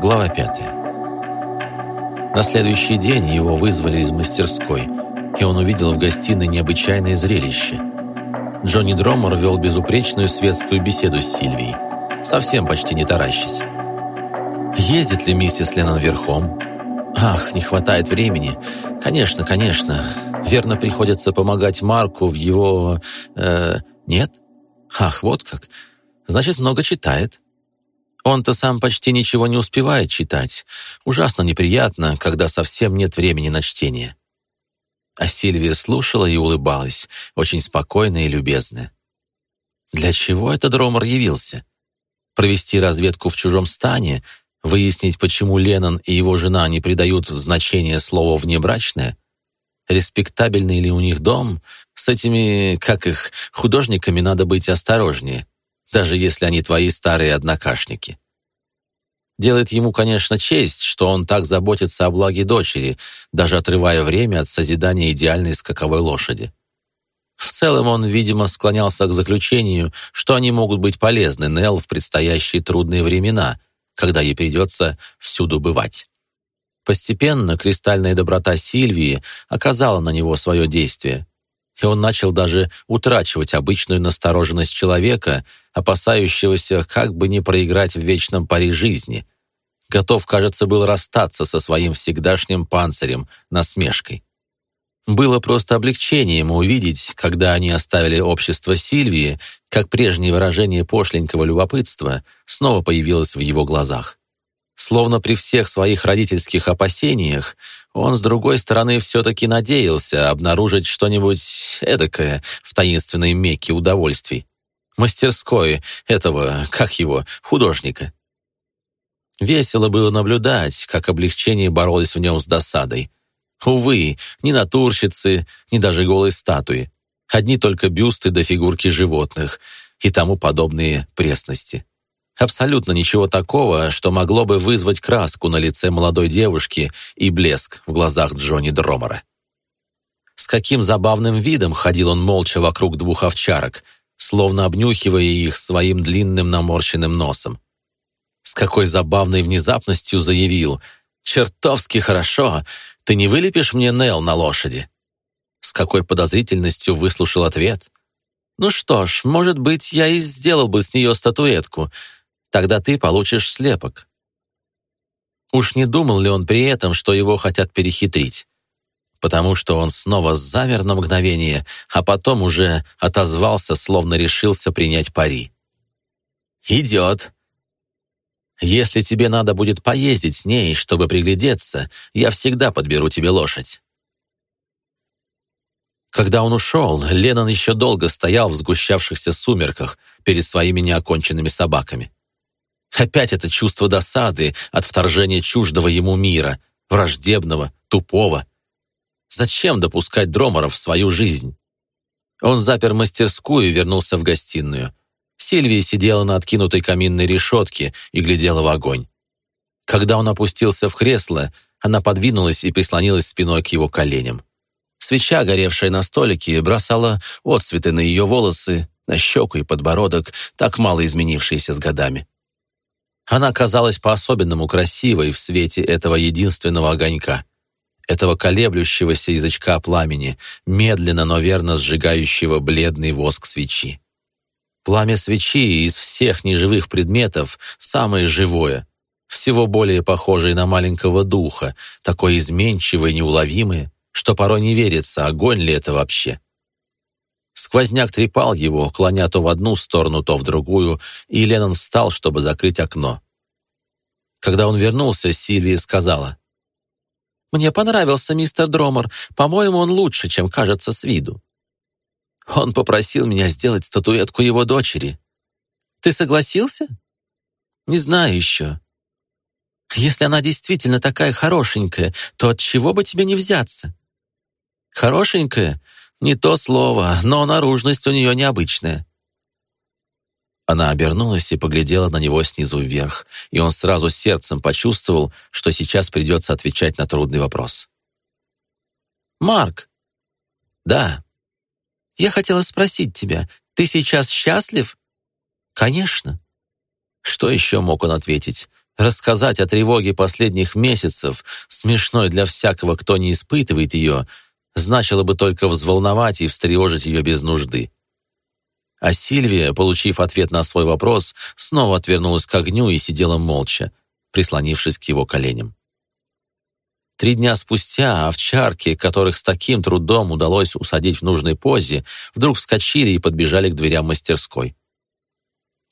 Глава пятая. На следующий день его вызвали из мастерской, и он увидел в гостиной необычайное зрелище. Джонни Дроммер вел безупречную светскую беседу с Сильвией, совсем почти не таращись. Ездит ли миссис Леннон верхом? Ах, не хватает времени. Конечно, конечно. Верно, приходится помогать Марку в его... Э, нет? Ах, вот как. Значит, много читает. Он-то сам почти ничего не успевает читать. Ужасно неприятно, когда совсем нет времени на чтение. А Сильвия слушала и улыбалась, очень спокойно и любезно. Для чего этот Дромор явился? Провести разведку в чужом стане, выяснить, почему Леннон и его жена не придают значения слову «внебрачное», респектабельный ли у них дом, с этими, как их, художниками надо быть осторожнее даже если они твои старые однокашники. Делает ему, конечно, честь, что он так заботится о благе дочери, даже отрывая время от созидания идеальной скаковой лошади. В целом он, видимо, склонялся к заключению, что они могут быть полезны Нелл в предстоящие трудные времена, когда ей придется всюду бывать. Постепенно кристальная доброта Сильвии оказала на него свое действие и он начал даже утрачивать обычную настороженность человека, опасающегося как бы не проиграть в вечном пари жизни. Готов, кажется, был расстаться со своим всегдашним панцирем, насмешкой. Было просто облегчением увидеть, когда они оставили общество Сильвии, как прежнее выражение пошленького любопытства снова появилось в его глазах. Словно при всех своих родительских опасениях, он, с другой стороны, все-таки надеялся обнаружить что-нибудь эдакое в таинственной мекке удовольствий. Мастерской этого, как его, художника. Весело было наблюдать, как облегчение боролось в нем с досадой. Увы, ни натурщицы, ни даже голой статуи. Одни только бюсты до фигурки животных и тому подобные пресности. Абсолютно ничего такого, что могло бы вызвать краску на лице молодой девушки и блеск в глазах Джонни Дромера. С каким забавным видом ходил он молча вокруг двух овчарок, словно обнюхивая их своим длинным наморщенным носом. С какой забавной внезапностью заявил «Чертовски хорошо! Ты не вылепишь мне Нел на лошади?» С какой подозрительностью выслушал ответ «Ну что ж, может быть, я и сделал бы с нее статуэтку, Тогда ты получишь слепок. Уж не думал ли он при этом, что его хотят перехитрить? Потому что он снова замер на мгновение, а потом уже отозвался, словно решился принять пари. «Идет. Если тебе надо будет поездить с ней, чтобы приглядеться, я всегда подберу тебе лошадь». Когда он ушел, Леннон еще долго стоял в сгущавшихся сумерках перед своими неоконченными собаками. Опять это чувство досады от вторжения чуждого ему мира, враждебного, тупого. Зачем допускать Дроморов в свою жизнь? Он запер мастерскую и вернулся в гостиную. Сильвия сидела на откинутой каминной решетке и глядела в огонь. Когда он опустился в кресло, она подвинулась и прислонилась спиной к его коленям. Свеча, горевшая на столике, бросала отцветы на ее волосы, на щеку и подбородок, так мало изменившиеся с годами. Она казалась по-особенному красивой в свете этого единственного огонька, этого колеблющегося язычка пламени, медленно, но верно сжигающего бледный воск свечи. Пламя свечи из всех неживых предметов самое живое, всего более похожее на маленького духа, такое изменчивое и неуловимое, что порой не верится, огонь ли это вообще. Сквозняк трепал его, клоня то в одну сторону, то в другую, и Леннон встал, чтобы закрыть окно. Когда он вернулся, Сильвия сказала, «Мне понравился мистер Дромер. По-моему, он лучше, чем кажется с виду. Он попросил меня сделать статуэтку его дочери. Ты согласился? Не знаю еще. Если она действительно такая хорошенькая, то от чего бы тебе не взяться? Хорошенькая не то слово, но наружность у нее необычная. Она обернулась и поглядела на него снизу вверх, и он сразу сердцем почувствовал, что сейчас придется отвечать на трудный вопрос. «Марк!» «Да». «Я хотела спросить тебя, ты сейчас счастлив?» «Конечно». Что еще мог он ответить? Рассказать о тревоге последних месяцев, смешной для всякого, кто не испытывает ее, значило бы только взволновать и встревожить ее без нужды. А Сильвия, получив ответ на свой вопрос, снова отвернулась к огню и сидела молча, прислонившись к его коленям. Три дня спустя овчарки, которых с таким трудом удалось усадить в нужной позе, вдруг вскочили и подбежали к дверям мастерской.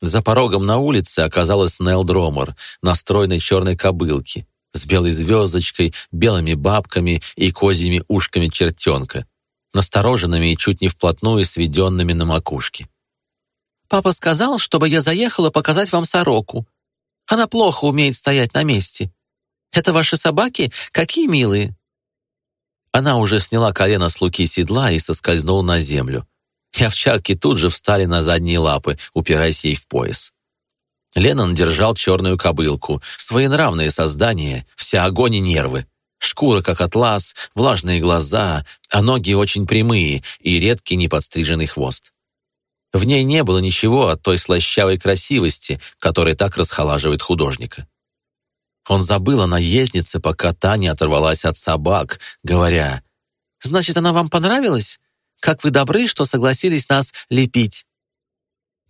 За порогом на улице оказалась Нелл Дромор на черной кобылке с белой звездочкой, белыми бабками и козьими ушками чертенка, настороженными и чуть не вплотную сведенными на макушке. «Папа сказал, чтобы я заехала показать вам сороку. Она плохо умеет стоять на месте. Это ваши собаки? Какие милые!» Она уже сняла колено с луки седла и соскользнула на землю и овчарки тут же встали на задние лапы, упираясь ей в пояс. Леннон держал черную кобылку, своенравное создание, вся огонь и нервы. Шкура, как атлас, влажные глаза, а ноги очень прямые и редкий неподстриженный хвост. В ней не было ничего от той слащавой красивости, которая так расхолаживает художника. Он забыл о наезднице, пока та не оторвалась от собак, говоря, «Значит, она вам понравилась? Как вы добры, что согласились нас лепить!»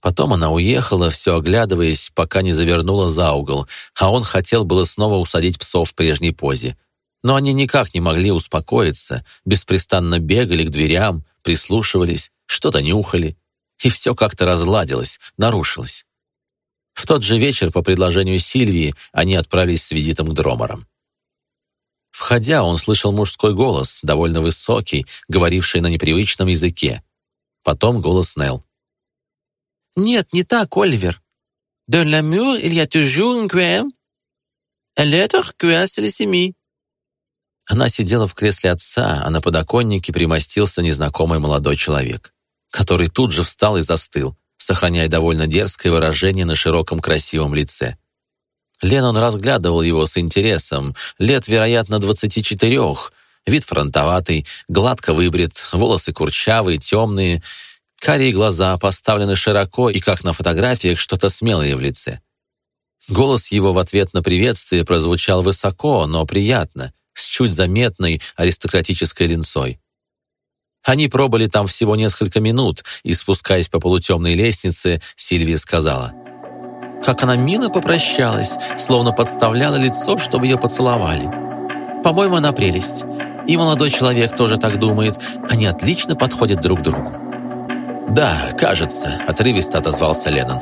Потом она уехала, все оглядываясь, пока не завернула за угол, а он хотел было снова усадить псов в прежней позе. Но они никак не могли успокоиться, беспрестанно бегали к дверям, прислушивались, что-то нюхали, и все как-то разладилось, нарушилось. В тот же вечер, по предложению Сильвии, они отправились с визитом к Дроморам. Входя, он слышал мужской голос, довольно высокий, говоривший на непривычном языке. Потом голос Нелл. «Нет, не так, Оливер. Dans l'amour, il y a toujours un cuir. Et l'autre cuir, c'est le semi». Она сидела в кресле отца, а на подоконнике примостился незнакомый молодой человек, который тут же встал и застыл, сохраняя довольно дерзкое выражение на широком красивом лице. Леннон разглядывал его с интересом. Лет, вероятно, двадцати четырех. Вид фронтоватый, гладко выбрит, волосы курчавые, темные. Карие глаза поставлены широко и, как на фотографиях, что-то смелое в лице. Голос его в ответ на приветствие прозвучал высоко, но приятно, с чуть заметной аристократической линцой. Они пробыли там всего несколько минут, и, спускаясь по полутемной лестнице, Сильвия сказала — как она мило попрощалась, словно подставляла лицо, чтобы ее поцеловали. По-моему, она прелесть. И молодой человек тоже так думает. Они отлично подходят друг другу. «Да, кажется», — отрывисто отозвался Леннон.